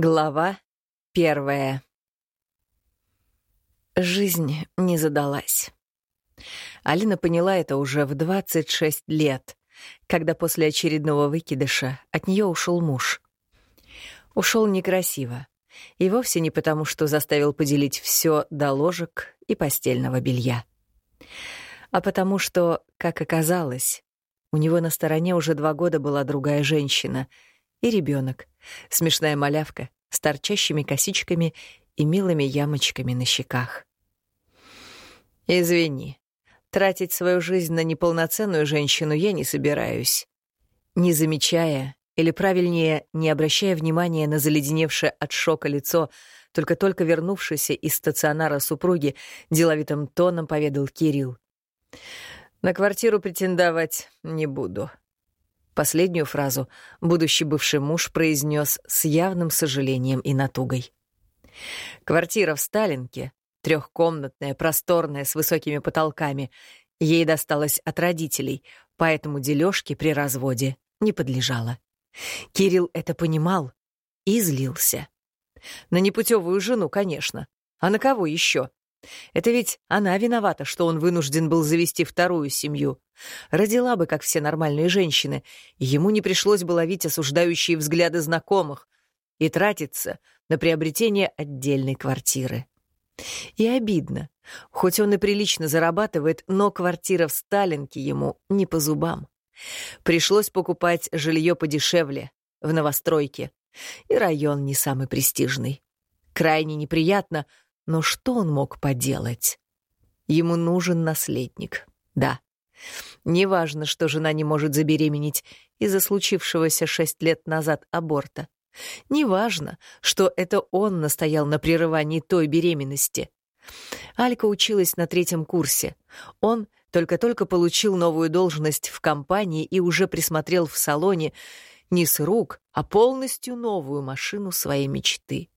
Глава первая. Жизнь не задалась. Алина поняла это уже в 26 лет, когда после очередного выкидыша от нее ушел муж. Ушел некрасиво, и вовсе не потому, что заставил поделить все до ложек и постельного белья, а потому что, как оказалось, у него на стороне уже два года была другая женщина — и ребенок, смешная малявка с торчащими косичками и милыми ямочками на щеках. «Извини, тратить свою жизнь на неполноценную женщину я не собираюсь». Не замечая, или правильнее, не обращая внимания на заледеневшее от шока лицо, только-только вернувшийся из стационара супруги, деловитым тоном поведал Кирилл. «На квартиру претендовать не буду. Последнюю фразу будущий бывший муж произнес с явным сожалением и натугой. Квартира в Сталинке, трехкомнатная, просторная, с высокими потолками, ей досталась от родителей, поэтому дележке при разводе не подлежала. Кирилл это понимал и злился. На непутевую жену, конечно. А на кого еще? Это ведь она виновата, что он вынужден был завести вторую семью. Родила бы, как все нормальные женщины, и ему не пришлось бы ловить осуждающие взгляды знакомых и тратиться на приобретение отдельной квартиры. И обидно. Хоть он и прилично зарабатывает, но квартира в Сталинке ему не по зубам. Пришлось покупать жилье подешевле, в новостройке. И район не самый престижный. Крайне неприятно — но что он мог поделать? Ему нужен наследник, да. Неважно, что жена не может забеременеть из-за случившегося шесть лет назад аборта. Неважно, что это он настоял на прерывании той беременности. Алька училась на третьем курсе. Он только-только получил новую должность в компании и уже присмотрел в салоне не с рук, а полностью новую машину своей мечты.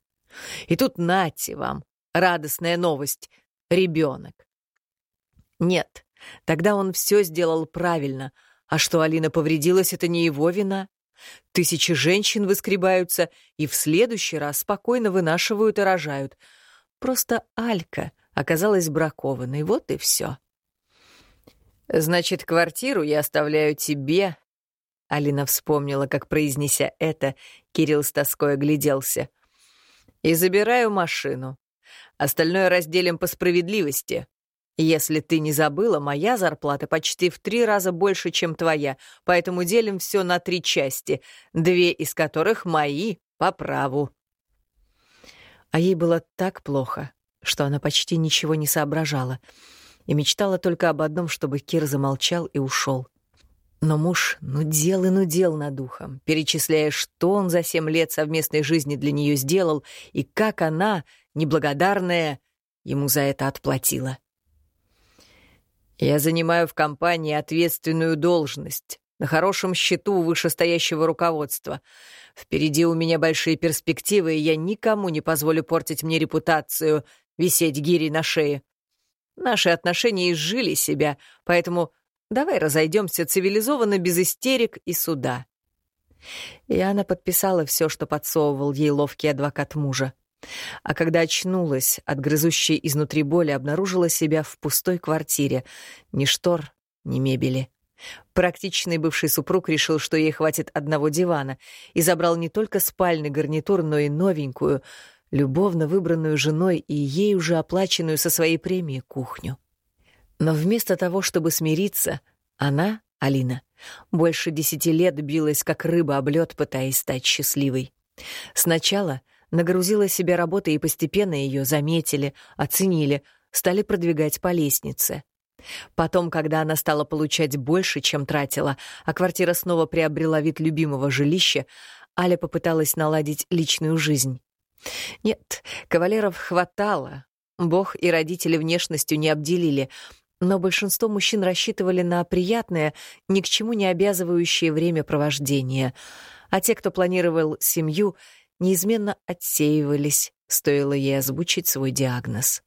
И тут нате вам, радостная новость — ребенок. Нет, тогда он все сделал правильно, а что Алина повредилась, это не его вина. Тысячи женщин выскребаются и в следующий раз спокойно вынашивают и рожают. Просто Алька оказалась бракованной, вот и все. «Значит, квартиру я оставляю тебе», — Алина вспомнила, как, произнеся это, Кирилл с тоской огляделся. «И забираю машину. Остальное разделим по справедливости. Если ты не забыла, моя зарплата почти в три раза больше, чем твоя, поэтому делим все на три части, две из которых мои по праву». А ей было так плохо, что она почти ничего не соображала и мечтала только об одном, чтобы Кир замолчал и ушел. Но муж нудел и нудел над духом, перечисляя, что он за семь лет совместной жизни для нее сделал и как она, неблагодарная, ему за это отплатила. «Я занимаю в компании ответственную должность, на хорошем счету вышестоящего руководства. Впереди у меня большие перспективы, и я никому не позволю портить мне репутацию, висеть гири на шее. Наши отношения изжили себя, поэтому давай разойдемся цивилизованно без истерик и суда». И она подписала все, что подсовывал ей ловкий адвокат мужа. А когда очнулась от грызущей изнутри боли, обнаружила себя в пустой квартире. Ни штор, ни мебели. Практичный бывший супруг решил, что ей хватит одного дивана, и забрал не только спальный гарнитур, но и новенькую, любовно выбранную женой и ей уже оплаченную со своей премии кухню. Но вместо того, чтобы смириться, она, Алина, больше десяти лет билась, как рыба об лед, пытаясь стать счастливой. Сначала нагрузила себя работой, и постепенно ее заметили, оценили, стали продвигать по лестнице. Потом, когда она стала получать больше, чем тратила, а квартира снова приобрела вид любимого жилища, Аля попыталась наладить личную жизнь. Нет, кавалеров хватало. Бог и родители внешностью не обделили, но большинство мужчин рассчитывали на приятное, ни к чему не обязывающее времяпровождение, а те, кто планировал семью, неизменно отсеивались, стоило ей озвучить свой диагноз.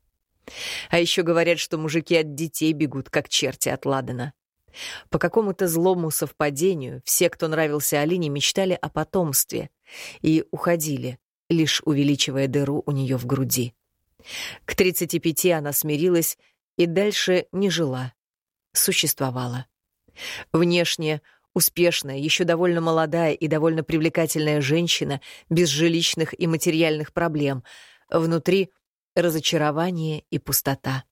А еще говорят, что мужики от детей бегут, как черти от Ладана. По какому-то злому совпадению все, кто нравился Алине, мечтали о потомстве и уходили, лишь увеличивая дыру у нее в груди. К 35 она смирилась и дальше не жила, существовала. Внешне успешная, еще довольно молодая и довольно привлекательная женщина без жилищных и материальных проблем, внутри разочарование и пустота.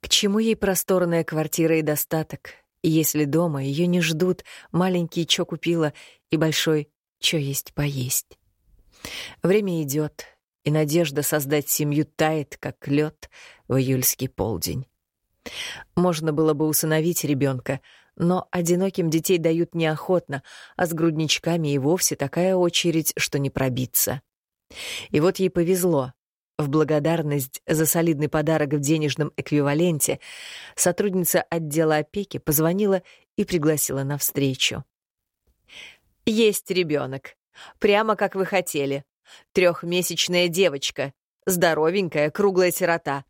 К чему ей просторная квартира и достаток, если дома ее не ждут маленький «чё купила» и большой «чё есть поесть». Время идет, и надежда создать семью тает, как лед в июльский полдень. Можно было бы усыновить ребенка, но одиноким детей дают неохотно, а с грудничками и вовсе такая очередь, что не пробиться. И вот ей повезло. В благодарность за солидный подарок в денежном эквиваленте сотрудница отдела опеки позвонила и пригласила на встречу. «Есть ребенок. Прямо как вы хотели. Трехмесячная девочка. Здоровенькая, круглая сирота.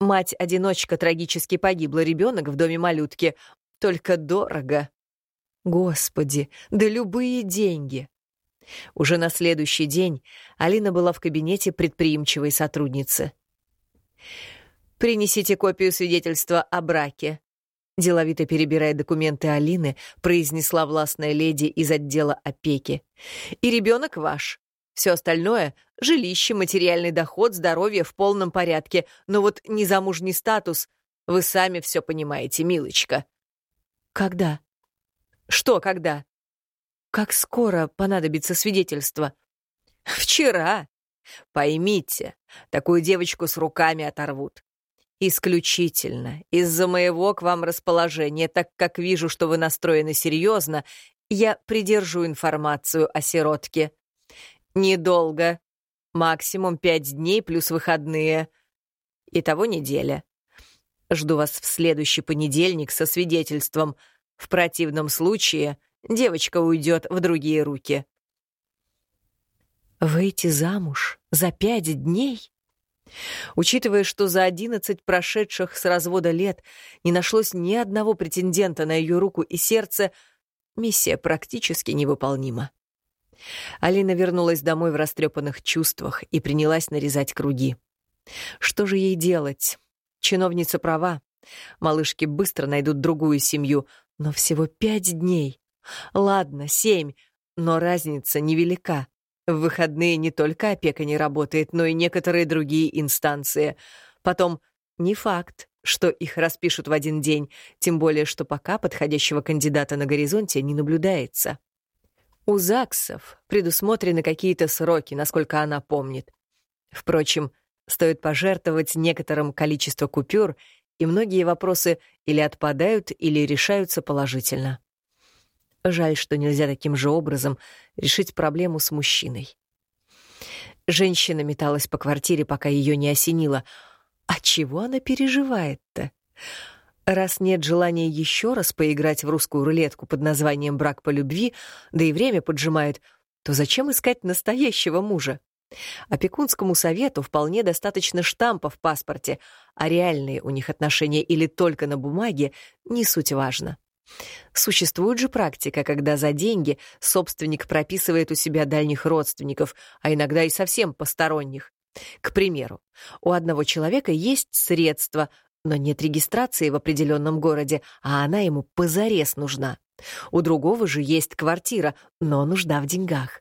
Мать-одиночка трагически погибла, ребенок в доме малютки. Только дорого. Господи, да любые деньги. Уже на следующий день Алина была в кабинете предприимчивой сотрудницы. «Принесите копию свидетельства о браке», деловито перебирая документы Алины, произнесла властная леди из отдела опеки. «И ребенок ваш. Все остальное — жилище, материальный доход, здоровье в полном порядке, но вот незамужний статус — вы сами все понимаете, милочка». «Когда?» «Что когда?» Как скоро понадобится свидетельство? Вчера. Поймите, такую девочку с руками оторвут. Исключительно из-за моего к вам расположения, так как вижу, что вы настроены серьезно, я придержу информацию о сиротке. Недолго. Максимум пять дней плюс выходные. Итого неделя. Жду вас в следующий понедельник со свидетельством. В противном случае девочка уйдет в другие руки. Выйти замуж за пять дней? Учитывая, что за одиннадцать прошедших с развода лет не нашлось ни одного претендента на ее руку и сердце, миссия практически невыполнима. Алина вернулась домой в растрепанных чувствах и принялась нарезать круги. Что же ей делать? Чиновница права. Малышки быстро найдут другую семью, но всего пять дней. Ладно, семь, но разница невелика. В выходные не только опека не работает, но и некоторые другие инстанции. Потом, не факт, что их распишут в один день, тем более, что пока подходящего кандидата на горизонте не наблюдается. У ЗАГСов предусмотрены какие-то сроки, насколько она помнит. Впрочем, стоит пожертвовать некоторым количество купюр, и многие вопросы или отпадают, или решаются положительно. Жаль, что нельзя таким же образом решить проблему с мужчиной. Женщина металась по квартире, пока ее не осенило. А чего она переживает-то? Раз нет желания еще раз поиграть в русскую рулетку под названием «брак по любви», да и время поджимает, то зачем искать настоящего мужа? Опекунскому совету вполне достаточно штампа в паспорте, а реальные у них отношения или только на бумаге — не суть важно. Существует же практика, когда за деньги собственник прописывает у себя дальних родственников, а иногда и совсем посторонних. К примеру, у одного человека есть средства, но нет регистрации в определенном городе, а она ему позарез нужна. У другого же есть квартира, но нужда в деньгах.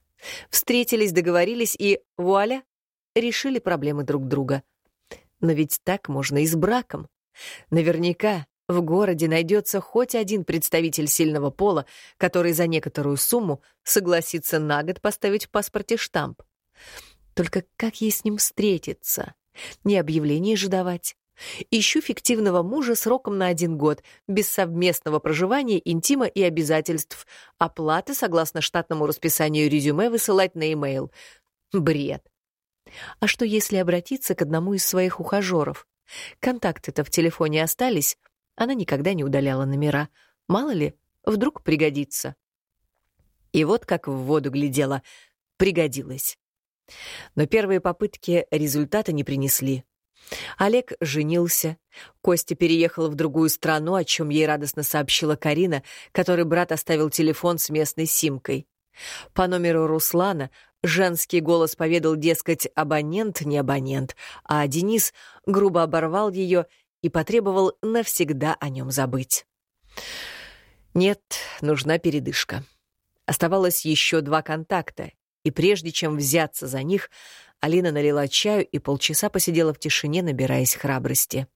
Встретились, договорились и, вуаля, решили проблемы друг друга. Но ведь так можно и с браком. Наверняка в городе найдется хоть один представитель сильного пола, который за некоторую сумму согласится на год поставить в паспорте штамп. Только как ей с ним встретиться? Не объявление же давать. Ищу фиктивного мужа сроком на один год, без совместного проживания, интима и обязательств. Оплаты, согласно штатному расписанию резюме, высылать на e-mail. Бред. А что, если обратиться к одному из своих ухажеров? Контакты-то в телефоне остались, она никогда не удаляла номера. Мало ли, вдруг пригодится. И вот как в воду глядела. Пригодилась. Но первые попытки результата не принесли. Олег женился, Костя переехал в другую страну, о чем ей радостно сообщила Карина, которой брат оставил телефон с местной симкой. По номеру Руслана Женский голос поведал, дескать, абонент не абонент, а Денис грубо оборвал ее и потребовал навсегда о нем забыть. Нет, нужна передышка. Оставалось еще два контакта, и прежде чем взяться за них, Алина налила чаю и полчаса посидела в тишине, набираясь храбрости.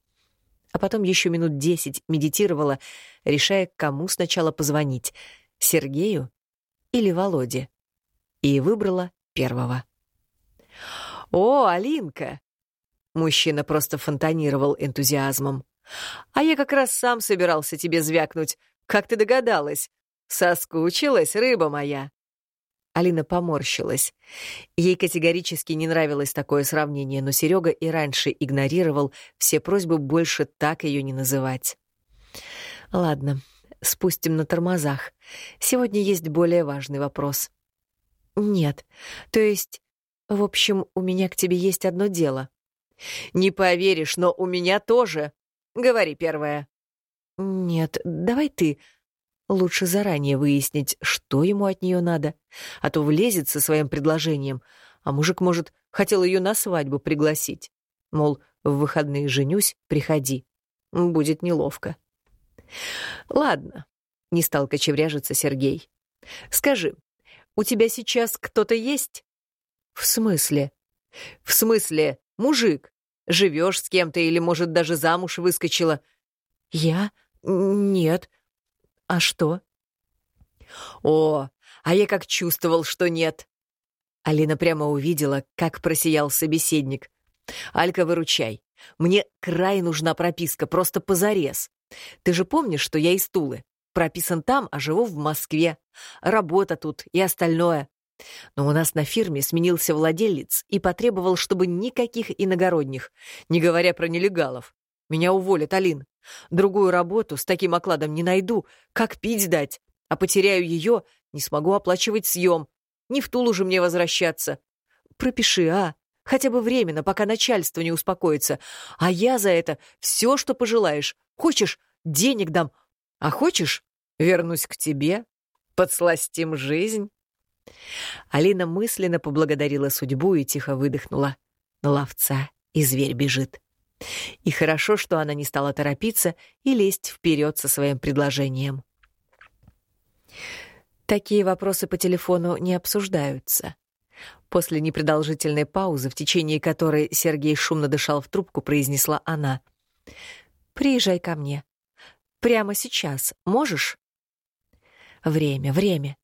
А потом еще минут десять медитировала, решая, кому сначала позвонить — Сергею или Володе. И выбрала первого. «О, Алинка!» Мужчина просто фонтанировал энтузиазмом. «А я как раз сам собирался тебе звякнуть. Как ты догадалась? Соскучилась, рыба моя!» Алина поморщилась. Ей категорически не нравилось такое сравнение, но Серега и раньше игнорировал все просьбы больше так ее не называть. «Ладно, спустим на тормозах. Сегодня есть более важный вопрос». «Нет, то есть, в общем, у меня к тебе есть одно дело». «Не поверишь, но у меня тоже. Говори первое». «Нет, давай ты», Лучше заранее выяснить, что ему от нее надо, а то влезет со своим предложением, а мужик, может, хотел ее на свадьбу пригласить. Мол, в выходные женюсь, приходи. Будет неловко. Ладно, не стал кочевряжиться Сергей. Скажи, у тебя сейчас кто-то есть? В смысле? В смысле, мужик. Живешь с кем-то или, может, даже замуж выскочила? Я? Нет. «А что?» «О, а я как чувствовал, что нет!» Алина прямо увидела, как просиял собеседник. «Алька, выручай. Мне край нужна прописка, просто позарез. Ты же помнишь, что я из Тулы? Прописан там, а живу в Москве. Работа тут и остальное. Но у нас на фирме сменился владелец и потребовал, чтобы никаких иногородних, не говоря про нелегалов. Меня уволят, Алин. Другую работу с таким окладом не найду. Как пить дать? А потеряю ее, не смогу оплачивать съем. Не в Тулу же мне возвращаться. Пропиши, а? Хотя бы временно, пока начальство не успокоится. А я за это все, что пожелаешь. Хочешь, денег дам. А хочешь, вернусь к тебе. Подсластим жизнь. Алина мысленно поблагодарила судьбу и тихо выдохнула. Ловца и зверь бежит. И хорошо, что она не стала торопиться и лезть вперед со своим предложением. Такие вопросы по телефону не обсуждаются. После непродолжительной паузы, в течение которой Сергей шумно дышал в трубку, произнесла она. «Приезжай ко мне. Прямо сейчас. Можешь?» «Время, время.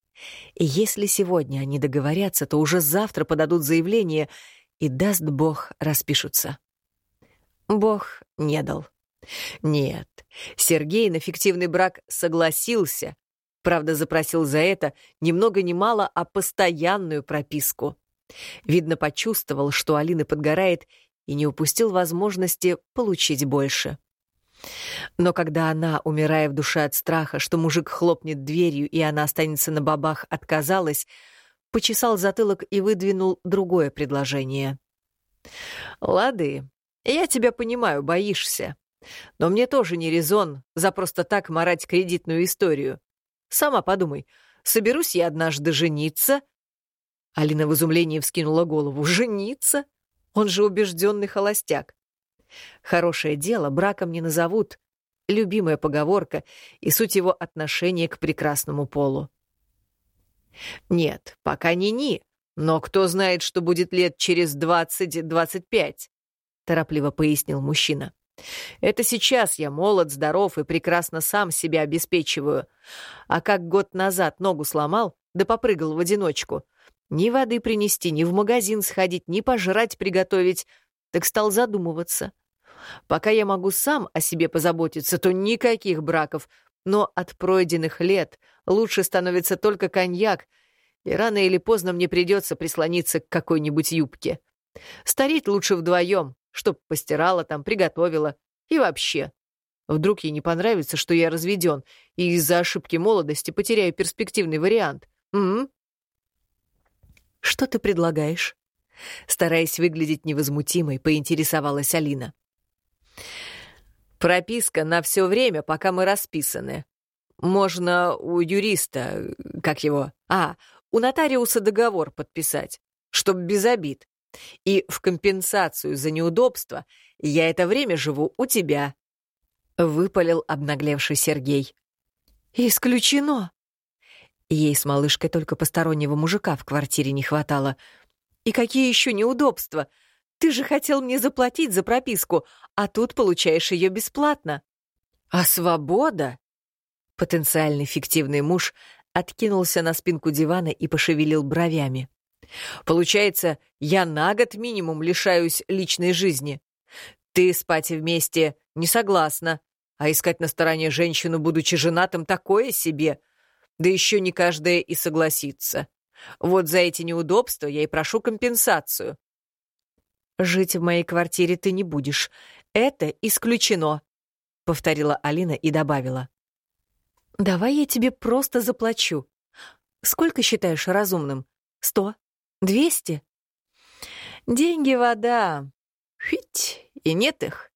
И если сегодня они договорятся, то уже завтра подадут заявление, и, даст Бог, распишутся». Бог не дал. Нет, Сергей на фиктивный брак согласился, правда, запросил за это ни много ни мало, а постоянную прописку. Видно, почувствовал, что Алина подгорает, и не упустил возможности получить больше. Но когда она, умирая в душе от страха, что мужик хлопнет дверью и она останется на бабах, отказалась, почесал затылок и выдвинул другое предложение. «Лады, я тебя понимаю, боишься. Но мне тоже не резон за просто так марать кредитную историю. Сама подумай, соберусь я однажды жениться...» Алина в изумлении вскинула голову. «Жениться? Он же убежденный холостяк. Хорошее дело браком не назовут. Любимая поговорка и суть его отношения к прекрасному полу. Нет, пока не ни, но кто знает, что будет лет через двадцать-двадцать пять торопливо пояснил мужчина. Это сейчас я молод, здоров и прекрасно сам себя обеспечиваю. А как год назад ногу сломал, да попрыгал в одиночку. Ни воды принести, ни в магазин сходить, ни пожрать приготовить. Так стал задумываться. Пока я могу сам о себе позаботиться, то никаких браков. Но от пройденных лет лучше становится только коньяк, и рано или поздно мне придется прислониться к какой-нибудь юбке. Стареть лучше вдвоем, чтоб постирала там, приготовила. И вообще. Вдруг ей не понравится, что я разведен, и из-за ошибки молодости потеряю перспективный вариант. М, «Что ты предлагаешь?» Стараясь выглядеть невозмутимой, поинтересовалась Алина. «Прописка на все время, пока мы расписаны. Можно у юриста, как его, а, у нотариуса договор подписать. чтоб без обид. И в компенсацию за неудобство я это время живу у тебя», — выпалил обнаглевший Сергей. «Исключено!» Ей с малышкой только постороннего мужика в квартире не хватало. «И какие еще неудобства? Ты же хотел мне заплатить за прописку, а тут получаешь ее бесплатно». «А свобода?» Потенциальный фиктивный муж откинулся на спинку дивана и пошевелил бровями. Получается, я на год минимум лишаюсь личной жизни. Ты спать вместе не согласна, а искать на стороне женщину, будучи женатым, такое себе. Да еще не каждая и согласится. Вот за эти неудобства я и прошу компенсацию. «Жить в моей квартире ты не будешь. Это исключено», — повторила Алина и добавила. «Давай я тебе просто заплачу. Сколько считаешь разумным? Сто? Двести?» «Деньги — вода. Хить, и нет их.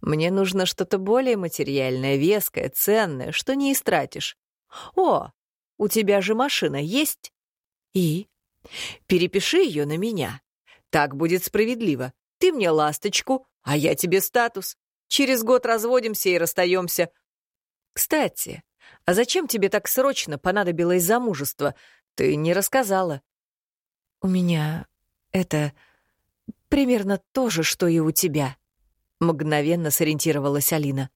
Мне нужно что-то более материальное, веское, ценное, что не истратишь. О, у тебя же машина есть? И? Перепиши ее на меня. Так будет справедливо. Ты мне ласточку, а я тебе статус. Через год разводимся и расстаемся. Кстати, а зачем тебе так срочно понадобилось замужество? Ты не рассказала. У меня это примерно то же, что и у тебя. Мгновенно сориентировалась Алина.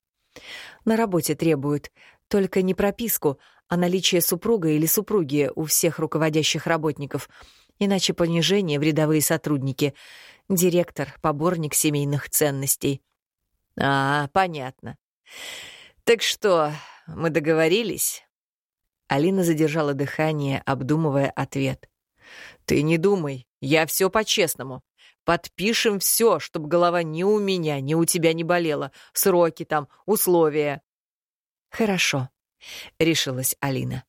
На работе требуют только не прописку, а наличие супруга или супруги у всех руководящих работников, иначе понижение в рядовые сотрудники. Директор — поборник семейных ценностей. А, понятно. Так что, мы договорились? Алина задержала дыхание, обдумывая ответ. Ты не думай, я все по-честному. Подпишем все, чтобы голова ни у меня, ни у тебя не болела. Сроки там, условия. Хорошо, решилась Алина.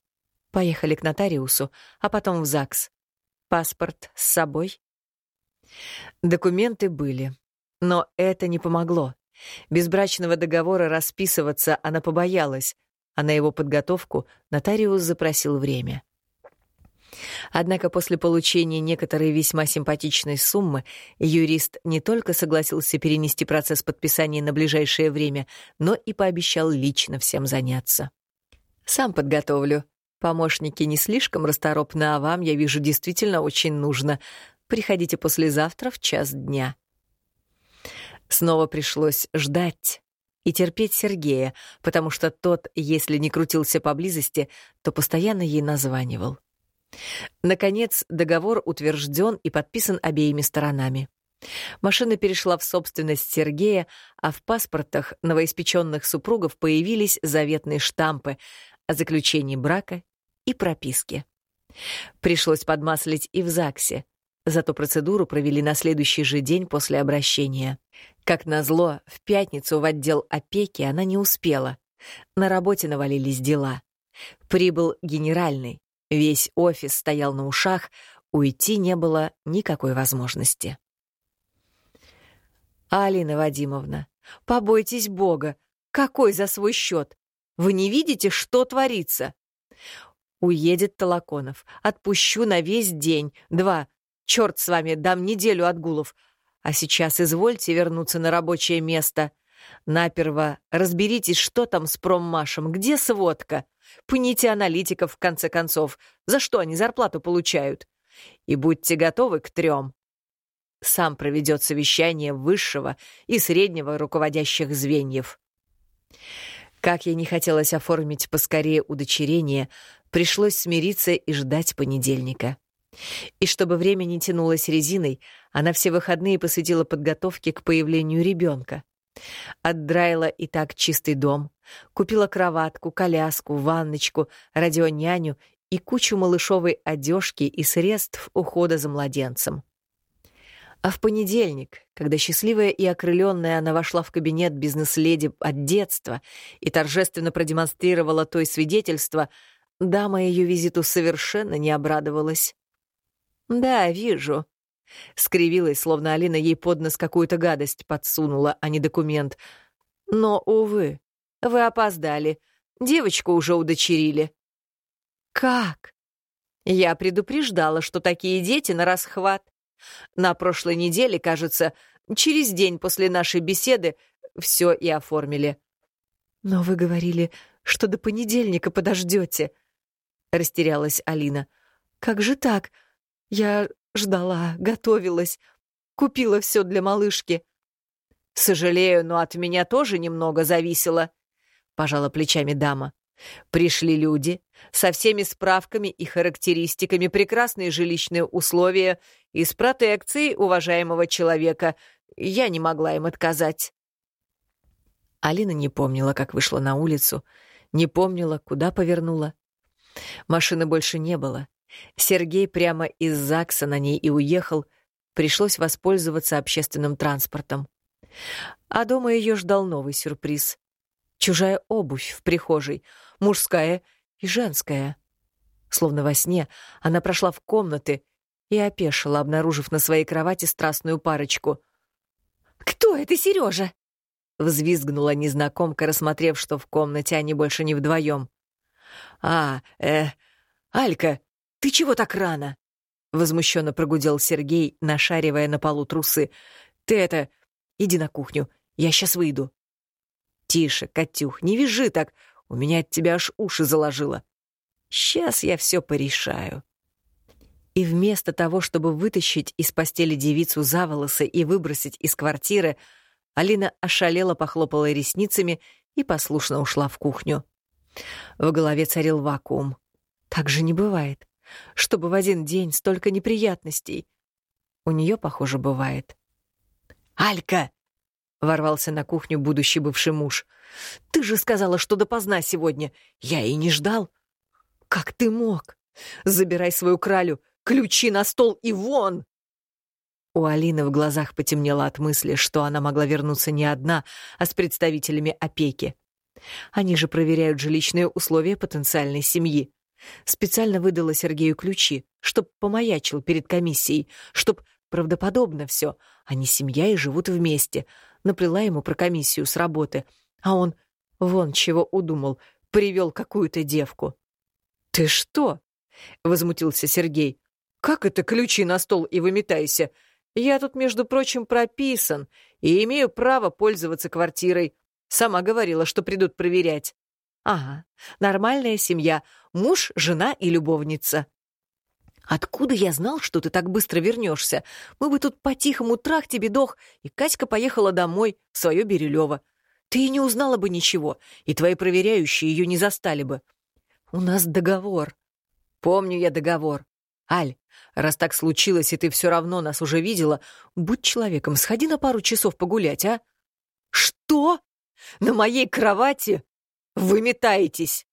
Поехали к нотариусу, а потом в ЗАГС. Паспорт с собой? Документы были, но это не помогло. Без брачного договора расписываться она побоялась, а на его подготовку нотариус запросил время. Однако после получения некоторой весьма симпатичной суммы юрист не только согласился перенести процесс подписания на ближайшее время, но и пообещал лично всем заняться. «Сам подготовлю. Помощники не слишком расторопны, а вам, я вижу, действительно очень нужно. Приходите послезавтра в час дня». Снова пришлось ждать и терпеть Сергея, потому что тот, если не крутился поблизости, то постоянно ей названивал. Наконец, договор утвержден и подписан обеими сторонами. Машина перешла в собственность Сергея, а в паспортах новоиспеченных супругов появились заветные штампы о заключении брака и прописке. Пришлось подмаслить и в ЗАГСе, зато процедуру провели на следующий же день после обращения. Как назло, в пятницу в отдел опеки она не успела. На работе навалились дела. Прибыл генеральный, Весь офис стоял на ушах, уйти не было никакой возможности. «Алина Вадимовна, побойтесь Бога! Какой за свой счет? Вы не видите, что творится?» «Уедет Толоконов. Отпущу на весь день. Два. Черт с вами, дам неделю отгулов. А сейчас извольте вернуться на рабочее место. Наперво разберитесь, что там с проммашем, где сводка. Пните аналитиков, в конце концов. За что они зарплату получают? И будьте готовы к трем. Сам проведет совещание высшего и среднего руководящих звеньев. Как ей не хотелось оформить поскорее удочерение, пришлось смириться и ждать понедельника. И чтобы время не тянулось резиной, она все выходные посвятила подготовке к появлению ребенка. Отдраила и так чистый дом, купила кроватку, коляску, ванночку, радионяню и кучу малышовой одежки и средств ухода за младенцем. А в понедельник, когда счастливая и окрыленная она вошла в кабинет бизнес-леди от детства и торжественно продемонстрировала той свидетельство, дама ее визиту совершенно не обрадовалась. «Да, вижу», Скривилась, словно Алина ей под нос какую-то гадость подсунула, а не документ. Но, увы, вы опоздали. Девочку уже удочерили. Как? Я предупреждала, что такие дети на расхват. На прошлой неделе, кажется, через день после нашей беседы все и оформили. «Но вы говорили, что до понедельника подождете», — растерялась Алина. «Как же так? Я ждала, готовилась, купила все для малышки». «Сожалею, но от меня тоже немного зависело», — пожала плечами дама. «Пришли люди со всеми справками и характеристиками, прекрасные жилищные условия и с протекцией уважаемого человека. Я не могла им отказать». Алина не помнила, как вышла на улицу, не помнила, куда повернула. Машины больше не было. Сергей прямо из ЗАГСа на ней и уехал. Пришлось воспользоваться общественным транспортом. А дома ее ждал новый сюрприз. Чужая обувь в прихожей, мужская и женская. Словно во сне она прошла в комнаты и опешила, обнаружив на своей кровати страстную парочку. «Кто это, Сережа? Взвизгнула незнакомка, рассмотрев, что в комнате они больше не вдвоем. «А, э, Алька, ты чего так рано?» Возмущенно прогудел Сергей, нашаривая на полу трусы. «Ты это, Иди на кухню, я сейчас выйду». «Тише, Катюх, не вяжи так, у меня от тебя аж уши заложило. Сейчас я все порешаю». И вместо того, чтобы вытащить из постели девицу за волосы и выбросить из квартиры, Алина ошалела, похлопала ресницами и послушно ушла в кухню. В голове царил вакуум. Так же не бывает. Чтобы в один день столько неприятностей. У нее, похоже, бывает. «Алька!» — ворвался на кухню будущий бывший муж. «Ты же сказала, что допоздна сегодня. Я и не ждал». «Как ты мог? Забирай свою кралю, ключи на стол и вон!» У Алины в глазах потемнело от мысли, что она могла вернуться не одна, а с представителями опеки. Они же проверяют жилищные условия потенциальной семьи. Специально выдала Сергею ключи, чтоб помаячил перед комиссией, чтоб Правдоподобно все. Они семья и живут вместе. Наплела ему про комиссию с работы. А он вон чего удумал. Привел какую-то девку. «Ты что?» — возмутился Сергей. «Как это ключи на стол и выметайся? Я тут, между прочим, прописан и имею право пользоваться квартирой. Сама говорила, что придут проверять». «Ага, нормальная семья. Муж, жена и любовница». Откуда я знал, что ты так быстро вернешься? Мы бы тут по-тихому трах тебе дох, и Катька поехала домой, в свое Бирюлево. Ты и не узнала бы ничего, и твои проверяющие ее не застали бы. У нас договор. Помню я договор. Аль, раз так случилось, и ты все равно нас уже видела, будь человеком, сходи на пару часов погулять, а? Что? На моей кровати? Вы метаетесь.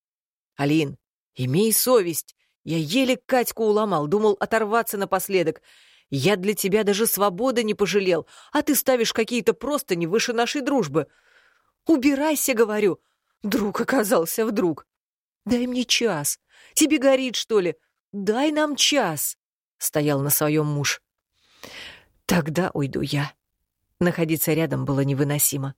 Алин, имей совесть. Я еле Катьку уломал, думал оторваться напоследок. Я для тебя даже свободы не пожалел, а ты ставишь какие-то простыни выше нашей дружбы. Убирайся, говорю. Друг оказался вдруг. Дай мне час. Тебе горит, что ли? Дай нам час. Стоял на своем муж. Тогда уйду я. Находиться рядом было невыносимо.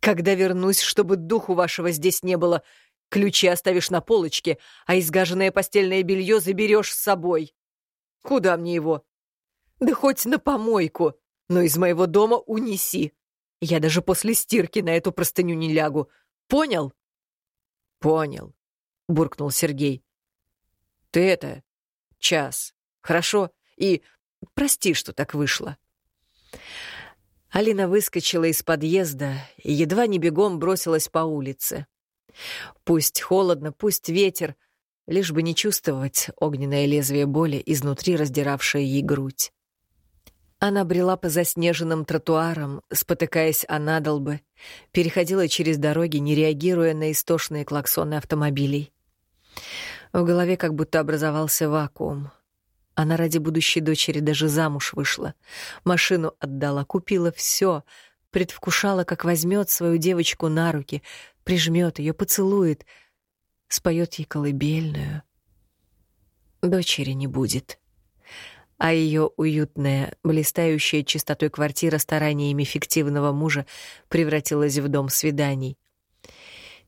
Когда вернусь, чтобы духу вашего здесь не было, Ключи оставишь на полочке, а изгаженное постельное белье заберешь с собой. Куда мне его? Да хоть на помойку, но из моего дома унеси. Я даже после стирки на эту простыню не лягу. Понял? Понял, буркнул Сергей. Ты это, час, хорошо? И прости, что так вышло. Алина выскочила из подъезда и едва не бегом бросилась по улице. Пусть холодно, пусть ветер, лишь бы не чувствовать огненное лезвие боли, изнутри раздиравшее ей грудь. Она брела по заснеженным тротуарам, спотыкаясь о надолбы, переходила через дороги, не реагируя на истошные клаксоны автомобилей. В голове как будто образовался вакуум. Она ради будущей дочери даже замуж вышла. Машину отдала, купила все, предвкушала, как возьмет свою девочку на руки, прижмет ее, поцелует, споет ей колыбельную. Дочери не будет. А ее уютная, блистающая чистотой квартира стараниями фиктивного мужа превратилась в дом свиданий.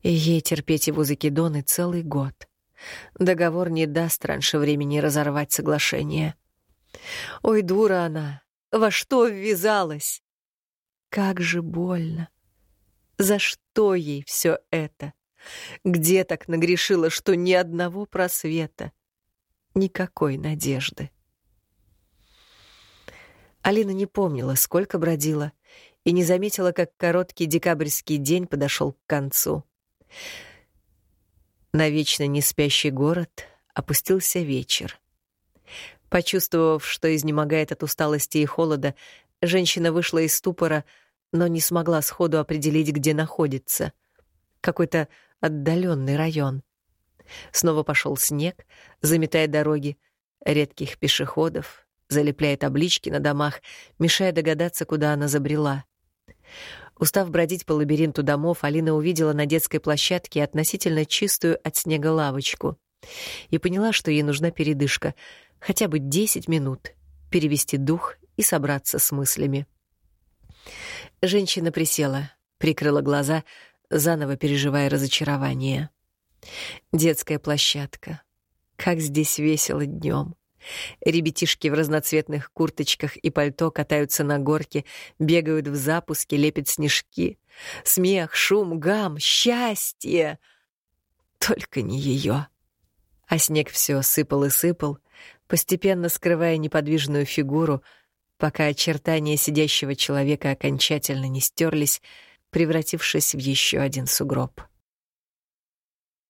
И ей терпеть его закидоны целый год. Договор не даст раньше времени разорвать соглашение. Ой, дура она, во что ввязалась? Как же больно. За что ей все это? Где так нагрешила, что ни одного просвета, никакой надежды? Алина не помнила, сколько бродила, и не заметила, как короткий декабрьский день подошел к концу. На вечно неспящий город опустился вечер. Почувствовав, что изнемогает от усталости и холода, женщина вышла из ступора, но не смогла сходу определить, где находится. Какой-то отдаленный район. Снова пошел снег, заметая дороги, редких пешеходов, залепляя таблички на домах, мешая догадаться, куда она забрела. Устав бродить по лабиринту домов, Алина увидела на детской площадке относительно чистую от снега лавочку и поняла, что ей нужна передышка, хотя бы 10 минут, перевести дух и собраться с мыслями. Женщина присела, прикрыла глаза, заново переживая разочарование. Детская площадка. Как здесь весело днем. Ребятишки в разноцветных курточках и пальто катаются на горке, бегают в запуске, лепят снежки. Смех, шум, гам, счастье! Только не ее. А снег все сыпал и сыпал, постепенно скрывая неподвижную фигуру, пока очертания сидящего человека окончательно не стерлись, превратившись в еще один сугроб.